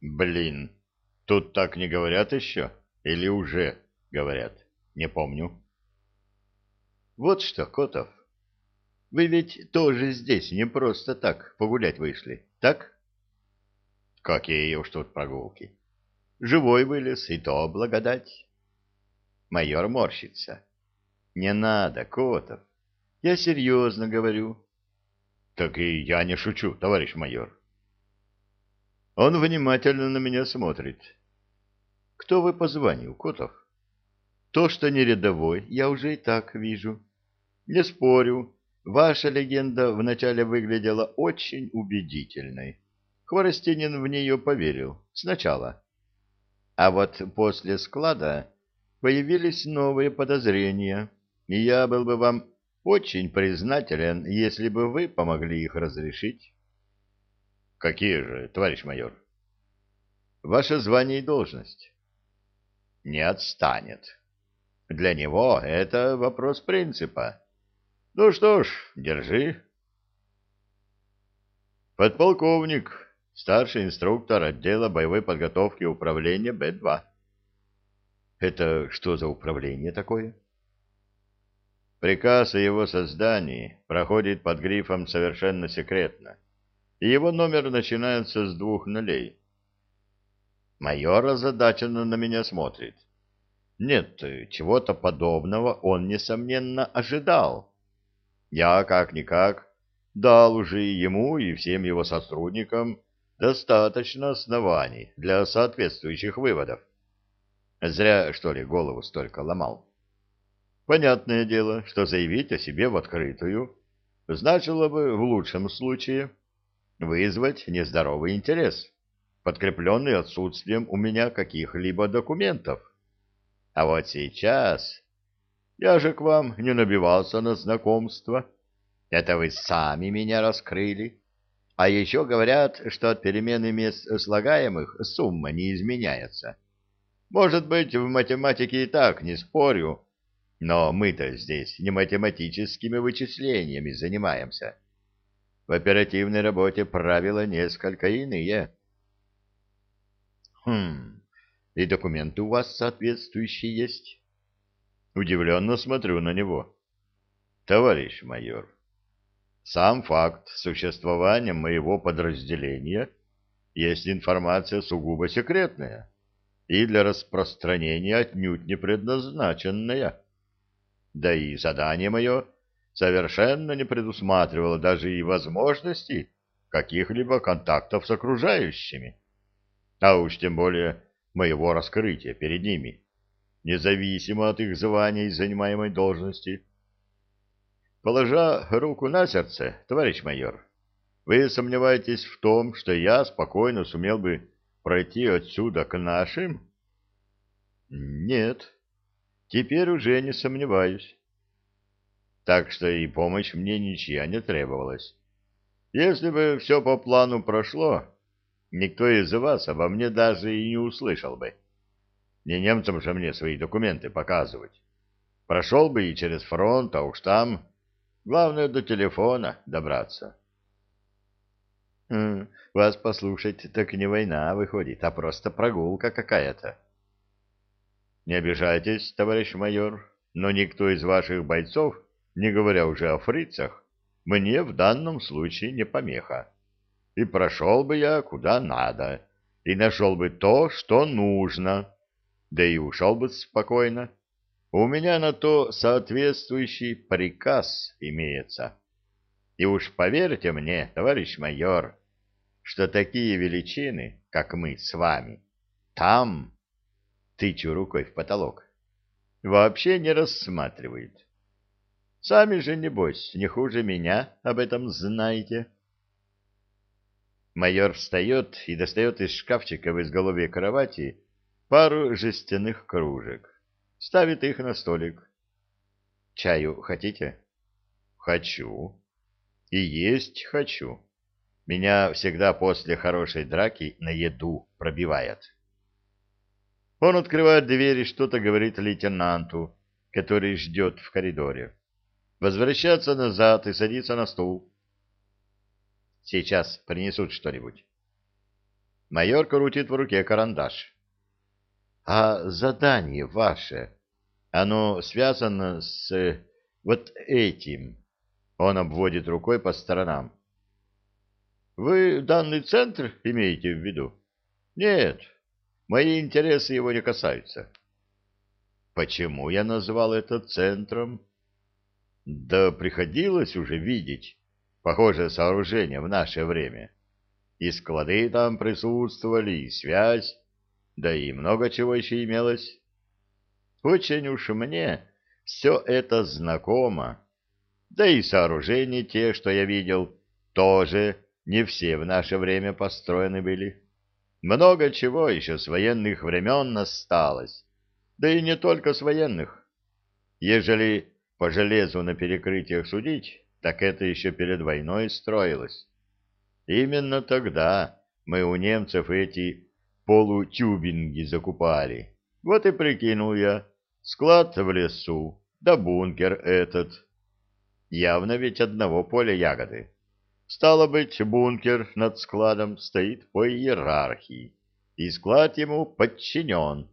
Блин, тут так не говорят еще? Или уже говорят? Не помню. Вот что, Котов, вы ведь тоже здесь не просто так погулять вышли, так? Какие уж тут прогулки. Живой вылез, и то благодать. Майор морщится. Не надо, Котов. Я серьезно говорю. Так и я не шучу, товарищ майор. Он внимательно на меня смотрит. Кто вы по званию, Котов? То, что не рядовой, я уже и так вижу. Не спорю, ваша легенда вначале выглядела очень убедительной. Хворостинин в нее поверил сначала. А вот после склада появились новые подозрения, и я был бы вам очень признателен, если бы вы помогли их разрешить. Какие же, товарищ майор? Ваше звание и должность. Не отстанет. Для него это вопрос принципа. Ну что ж, держи. Подполковник, старший инструктор отдела боевой подготовки управления Б-2. Это что за управление такое? Приказ о его создании проходит под грифом «Совершенно секретно», и его номер начинается с двух нулей. Майор озадаченно на меня смотрит. Нет, чего-то подобного он, несомненно, ожидал. Я, как-никак, дал уже и ему, и всем его сотрудникам достаточно оснований для соответствующих выводов. Зря, что ли, голову столько ломал. Понятное дело, что заявить о себе в открытую значило бы в лучшем случае вызвать нездоровый интерес, подкрепленный отсутствием у меня каких-либо документов. А вот сейчас я же к вам не набивался на знакомство. Это вы сами меня раскрыли. А еще говорят, что от перемены мест слагаемых сумма не изменяется. Может быть, в математике и так, не спорю, но мы-то здесь не математическими вычислениями занимаемся. В оперативной работе правила несколько иные. Хм, и документы у вас соответствующие есть? Удивленно смотрю на него. Товарищ майор, сам факт существования моего подразделения есть информация сугубо секретная и для распространения отнюдь не предназначенная. Да и задание мое совершенно не предусматривало даже и возможности каких-либо контактов с окружающими, а уж тем более моего раскрытия перед ними, независимо от их звания и занимаемой должности. Положа руку на сердце, товарищ майор, вы сомневаетесь в том, что я спокойно сумел бы пройти отсюда к нашим? Нет, теперь уже не сомневаюсь. Так что и помощь мне ничья не требовалась. Если бы все по плану прошло, никто из вас обо мне даже и не услышал бы. Не немцам же мне свои документы показывать. Прошел бы и через фронт, а уж там... Главное, до телефона добраться. Хм, вас послушать, так не война выходит, а просто прогулка какая-то. Не обижайтесь, товарищ майор, но никто из ваших бойцов, не говоря уже о фрицах, мне в данном случае не помеха и прошел бы я куда надо, и нашел бы то, что нужно, да и ушел бы спокойно. У меня на то соответствующий приказ имеется. И уж поверьте мне, товарищ майор, что такие величины, как мы с вами, там, тычу рукой в потолок, вообще не рассматривают. Сами же, небось, не хуже меня об этом знаете. Майор встает и достает из шкафчика в изголовье кровати пару жестяных кружек. Ставит их на столик. «Чаю хотите?» «Хочу. И есть хочу. Меня всегда после хорошей драки на еду пробивает». Он открывает дверь и что-то говорит лейтенанту, который ждет в коридоре. Возвращается назад и садится на стул. Сейчас принесут что-нибудь. Майор крутит в руке карандаш. А задание ваше, оно связано с вот этим. Он обводит рукой по сторонам. Вы данный центр имеете в виду? Нет, мои интересы его не касаются. Почему я назвал это центром? Да приходилось уже видеть похожее сооружение в наше время. И склады там присутствовали, и связь, да и много чего еще имелось. Очень уж мне все это знакомо. Да и сооружения те, что я видел, тоже не все в наше время построены были. Много чего еще с военных времен осталось, да и не только с военных. Ежели по железу на перекрытиях судить, так это еще перед войной строилось. Именно тогда мы у немцев эти полутюбинги закупали. Вот и прикинул я, склад в лесу, да бункер этот. Явно ведь одного поля ягоды. Стало быть, бункер над складом стоит по иерархии, и склад ему подчинен.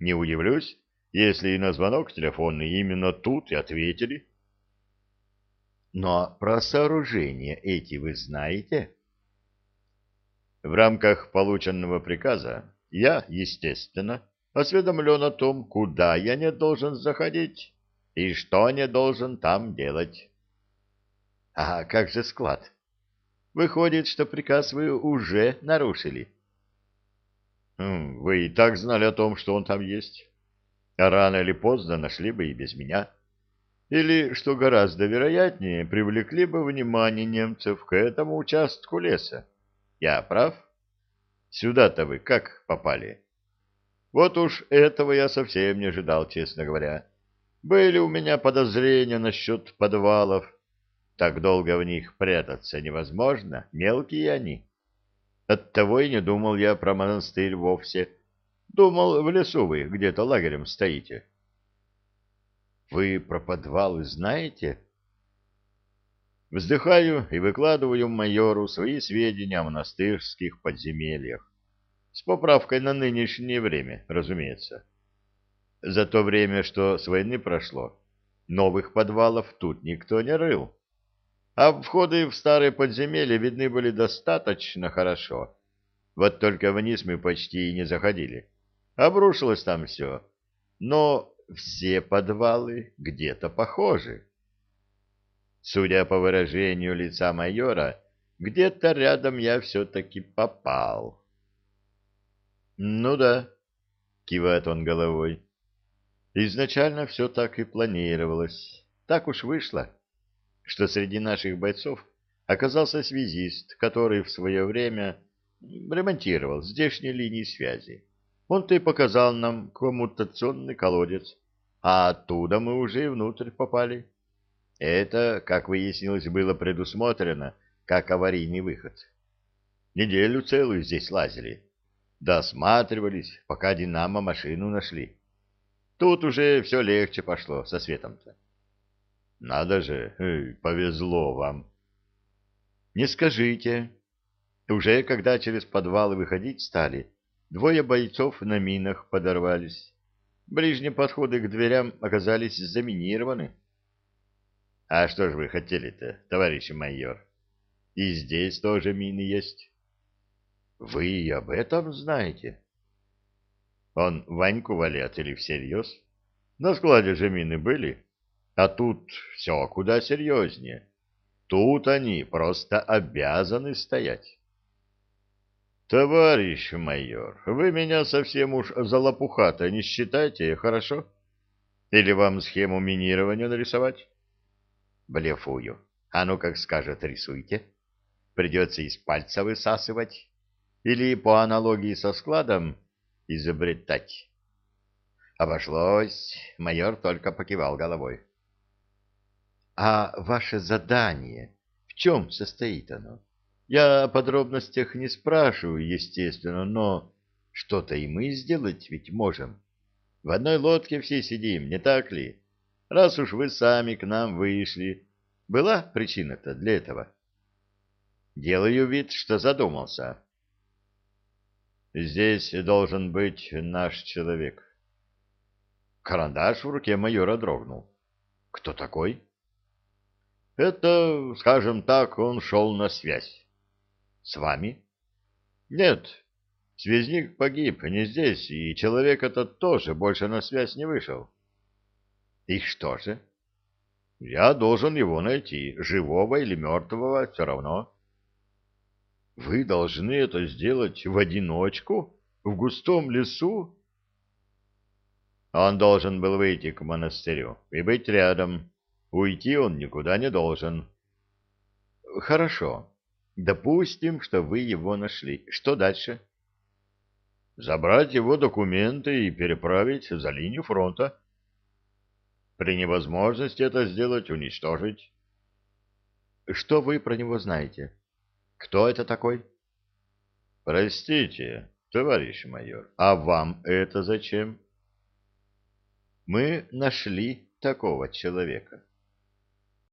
Не удивлюсь, если и на звонок телефонный именно тут и ответили. Но про сооружения эти вы знаете? В рамках полученного приказа я, естественно, осведомлен о том, куда я не должен заходить и что не должен там делать. А как же склад? Выходит, что приказ вы уже нарушили. Хм, вы и так знали о том, что он там есть. А рано или поздно нашли бы и без меня. Или, что гораздо вероятнее, привлекли бы внимание немцев к этому участку леса. Я прав? Сюда-то вы как попали? Вот уж этого я совсем не ожидал, честно говоря. Были у меня подозрения насчет подвалов, так долго в них прятаться невозможно, мелкие они. Оттого и не думал я про монастырь вовсе. Думал, в лесу вы где-то лагерем стоите. Вы про подвалы знаете? Вздыхаю и выкладываю майору свои сведения о монастырских подземельях. С поправкой на нынешнее время, разумеется. За то время, что с войны прошло, новых подвалов тут никто не рыл а входы в старые подземелья видны были достаточно хорошо. Вот только вниз мы почти и не заходили. Обрушилось там все. Но все подвалы где-то похожи. Судя по выражению лица майора, где-то рядом я все-таки попал. «Ну да», — кивает он головой. «Изначально все так и планировалось. Так уж вышло» что среди наших бойцов оказался связист, который в свое время ремонтировал здешние линии связи. Он-то и показал нам коммутационный колодец, а оттуда мы уже и внутрь попали. Это, как выяснилось, было предусмотрено как аварийный выход. Неделю целую здесь лазили, досматривались, пока динамо-машину нашли. Тут уже все легче пошло со светом-то. Надо же, эй, повезло вам. Не скажите. Уже когда через подвалы выходить стали, двое бойцов на минах подорвались. Ближние подходы к дверям оказались заминированы. А что же вы хотели-то, товарищ майор? И здесь тоже мины есть. Вы и об этом знаете? Он Ваньку валят или всерьез? На складе же мины были? А тут все куда серьезнее. Тут они просто обязаны стоять. Товарищ майор, вы меня совсем уж за лопуха-то не считайте, хорошо? Или вам схему минирования нарисовать? Блефую. А ну, как скажет, рисуйте. Придется из пальца высасывать. Или по аналогии со складом изобретать. Обошлось. Майор только покивал головой. А ваше задание, в чем состоит оно? Я о подробностях не спрашиваю, естественно, но что-то и мы сделать ведь можем. В одной лодке все сидим, не так ли? Раз уж вы сами к нам вышли, была причина-то для этого? Делаю вид, что задумался. Здесь должен быть наш человек. Карандаш в руке майора дрогнул. Кто такой? Это, скажем так, он шел на связь. С вами? Нет. Связник погиб не здесь, и человек этот тоже больше на связь не вышел. И что же? Я должен его найти, живого или мертвого, все равно. Вы должны это сделать в одиночку, в густом лесу? Он должен был выйти к монастырю и быть рядом. Уйти он никуда не должен. Хорошо. Допустим, что вы его нашли. Что дальше? Забрать его документы и переправить за линию фронта. При невозможности это сделать, уничтожить. Что вы про него знаете? Кто это такой? Простите, товарищ майор, а вам это зачем? Мы нашли такого человека.